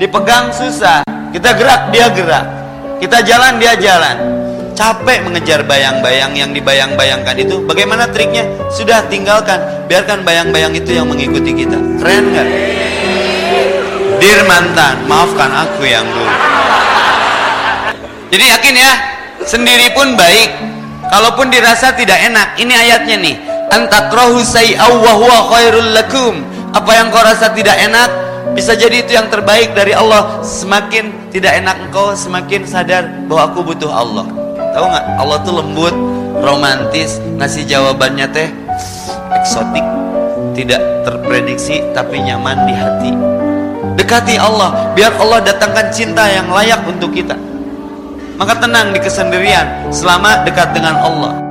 Dipegang susah. Kita gerak, dia gerak. Kita jalan, dia jalan. Capek mengejar bayang-bayang yang dibayang-bayangkan itu. Bagaimana triknya? Sudah tinggalkan. Biarkan bayang-bayang itu yang mengikuti kita. Keren nggak? Dir mantan, maafkan aku yang dulu. Jadi yakin ya, sendiri pun baik. Kalaupun dirasa tidak enak, ini ayatnya nih. Antakrahu sayyaw wa khairul lakum. Apa yang kau rasa tidak enak, bisa jadi itu yang terbaik dari Allah. Semakin tidak enak engkau, semakin sadar bahwa aku butuh Allah. Tahu nggak? Allah tuh lembut, romantis, ngasih jawabannya teh eksotik, tidak terprediksi tapi nyaman di hati. Dekati Allah, biar Allah datangkan cinta yang layak untuk kita. Maka tenang di kesendirian selama dekat dengan Allah.